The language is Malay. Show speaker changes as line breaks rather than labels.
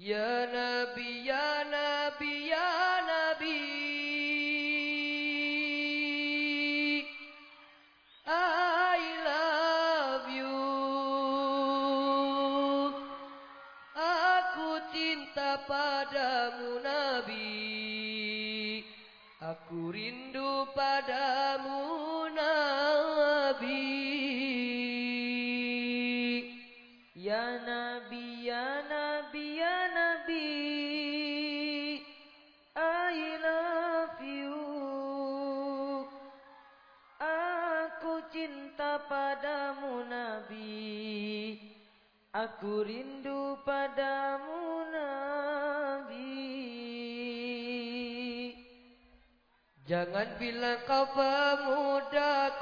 يا
لا Bilang kau pemuda